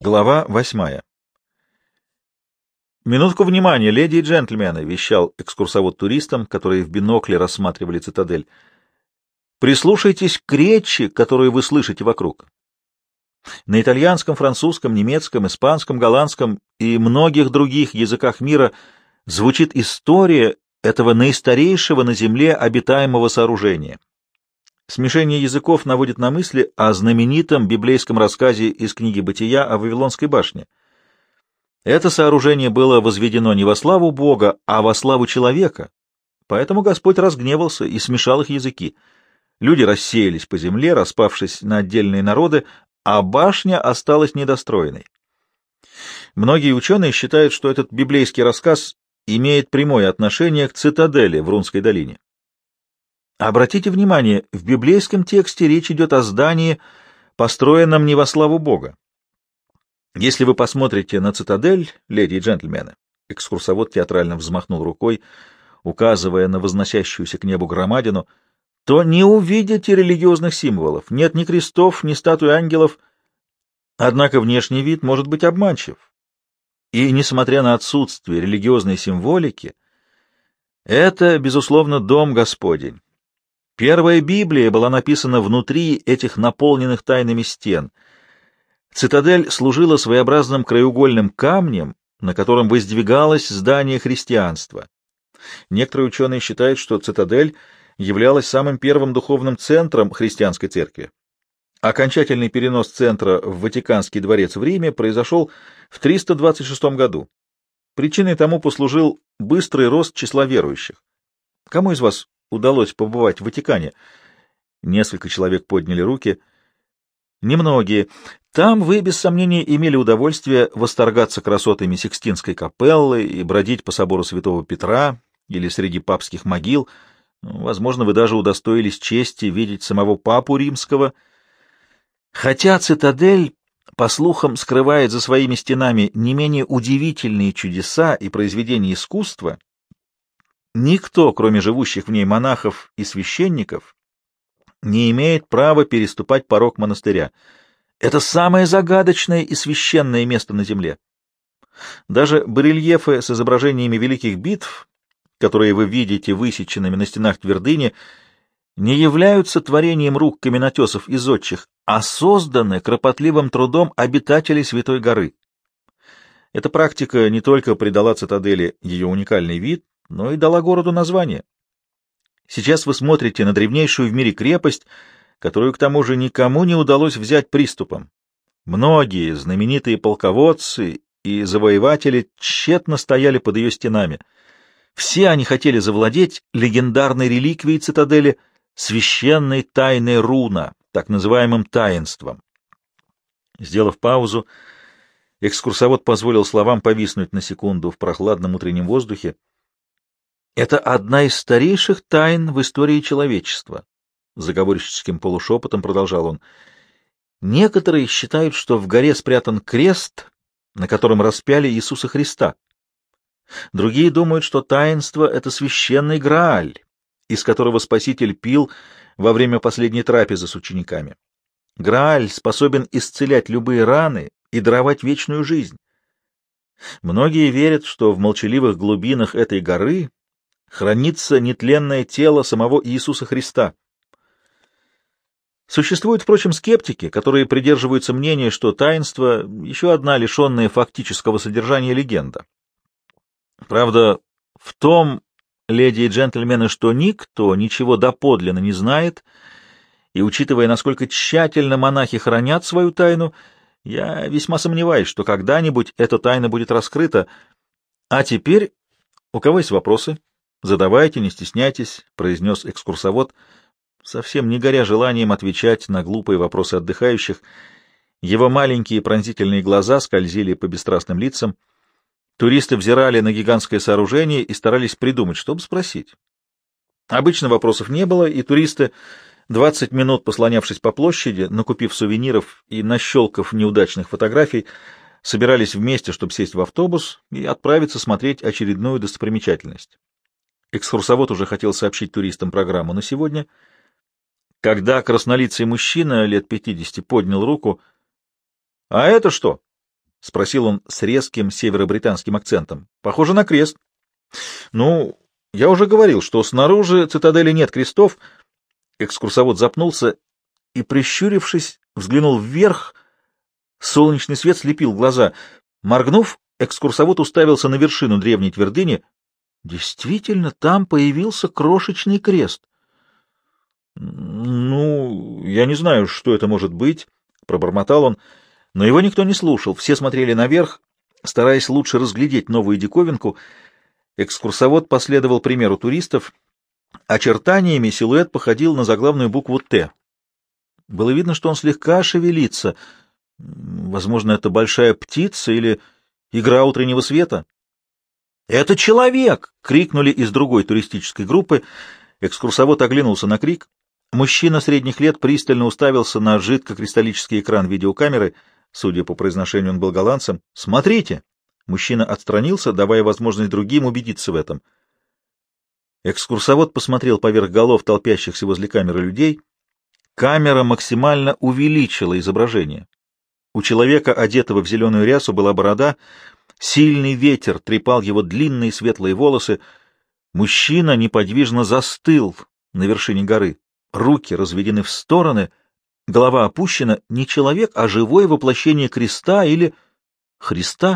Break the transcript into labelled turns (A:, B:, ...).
A: Глава восьмая. «Минутку внимания, леди и джентльмены!» — вещал экскурсовод туристам, которые в бинокле рассматривали цитадель. «Прислушайтесь к речи, которую вы слышите вокруг. На итальянском, французском, немецком, испанском, голландском и многих других языках мира звучит история этого наистарейшего на земле обитаемого сооружения. Смешение языков наводит на мысли о знаменитом библейском рассказе из книги «Бытия» о Вавилонской башне. Это сооружение было возведено не во славу Бога, а во славу человека, поэтому Господь разгневался и смешал их языки. Люди рассеялись по земле, распавшись на отдельные народы, а башня осталась недостроенной. Многие ученые считают, что этот библейский рассказ имеет прямое отношение к цитадели в Рунской долине. Обратите внимание, в библейском тексте речь идет о здании, построенном не во славу Бога. Если вы посмотрите на цитадель, леди и джентльмены, экскурсовод театрально взмахнул рукой, указывая на возносящуюся к небу громадину, то не увидите религиозных символов, нет ни крестов, ни статуй ангелов. Однако внешний вид может быть обманчив. И, несмотря на отсутствие религиозной символики, это, безусловно, дом Господень, Первая Библия была написана внутри этих наполненных тайнами стен. Цитадель служила своеобразным краеугольным камнем, на котором воздвигалось здание христианства. Некоторые ученые считают, что цитадель являлась самым первым духовным центром христианской церкви. Окончательный перенос центра в Ватиканский дворец в Риме произошел в 326 году. Причиной тому послужил быстрый рост числа верующих. Кому из вас удалось побывать в Ватикане? Несколько человек подняли руки. Немногие. Там вы, без сомнения, имели удовольствие восторгаться красотами Сикстинской капеллы и бродить по собору Святого Петра или среди папских могил. Возможно, вы даже удостоились чести видеть самого папу римского. Хотя цитадель, по слухам, скрывает за своими стенами не менее удивительные чудеса и произведения искусства, Никто, кроме живущих в ней монахов и священников, не имеет права переступать порог монастыря. Это самое загадочное и священное место на земле. Даже барельефы с изображениями великих битв, которые вы видите высеченными на стенах твердыни, не являются творением рук каменотесов и зодчих, а созданы кропотливым трудом обитателей Святой горы. Эта практика не только придала цитадели ее уникальный вид, но и дала городу название. Сейчас вы смотрите на древнейшую в мире крепость, которую к тому же никому не удалось взять приступом. Многие знаменитые полководцы и завоеватели тщетно стояли под ее стенами. Все они хотели завладеть легендарной реликвией цитадели, священной тайной руна, так называемым таинством. Сделав паузу, экскурсовод позволил словам повиснуть на секунду в прохладном утреннем воздухе. Это одна из старейших тайн в истории человечества, заговорщическим полушепотом продолжал он. Некоторые считают, что в горе спрятан крест, на котором распяли Иисуса Христа. Другие думают, что таинство — это священный Грааль, из которого Спаситель пил во время последней трапезы с учениками. Грааль способен исцелять любые раны и даровать вечную жизнь. Многие верят, что в молчаливых глубинах этой горы хранится нетленное тело самого Иисуса Христа. Существуют, впрочем, скептики, которые придерживаются мнения, что таинство — еще одна лишенная фактического содержания легенда. Правда, в том, леди и джентльмены, что никто ничего доподлинно не знает, и, учитывая, насколько тщательно монахи хранят свою тайну, я весьма сомневаюсь, что когда-нибудь эта тайна будет раскрыта. А теперь у кого есть вопросы? «Задавайте, не стесняйтесь», — произнес экскурсовод, совсем не горя желанием отвечать на глупые вопросы отдыхающих. Его маленькие пронзительные глаза скользили по бесстрастным лицам. Туристы взирали на гигантское сооружение и старались придумать, что бы спросить. Обычно вопросов не было, и туристы, двадцать минут послонявшись по площади, накупив сувениров и нащелкав неудачных фотографий, собирались вместе, чтобы сесть в автобус и отправиться смотреть очередную достопримечательность. Экскурсовод уже хотел сообщить туристам программу на сегодня, когда краснолицый мужчина лет пятидесяти поднял руку. — А это что? спросил он с резким северобританским акцентом. — Похоже на крест. — Ну, я уже говорил, что снаружи цитадели нет крестов. Экскурсовод запнулся и, прищурившись, взглянул вверх. Солнечный свет слепил глаза. Моргнув, экскурсовод уставился на вершину древней твердыни. Действительно, там появился крошечный крест. — Ну, я не знаю, что это может быть, — пробормотал он, но его никто не слушал. Все смотрели наверх, стараясь лучше разглядеть новую диковинку — Экскурсовод последовал примеру туристов. Очертаниями силуэт походил на заглавную букву «Т». Было видно, что он слегка шевелится. Возможно, это большая птица или игра утреннего света. «Это человек!» — крикнули из другой туристической группы. Экскурсовод оглянулся на крик. Мужчина средних лет пристально уставился на жидкокристаллический экран видеокамеры. Судя по произношению, он был голландцем. «Смотрите!» Мужчина отстранился, давая возможность другим убедиться в этом. Экскурсовод посмотрел поверх голов толпящихся возле камеры людей. Камера максимально увеличила изображение. У человека, одетого в зеленую рясу, была борода, сильный ветер трепал его длинные светлые волосы. Мужчина неподвижно застыл на вершине горы, руки разведены в стороны, голова опущена, не человек, а живое воплощение креста или Христа.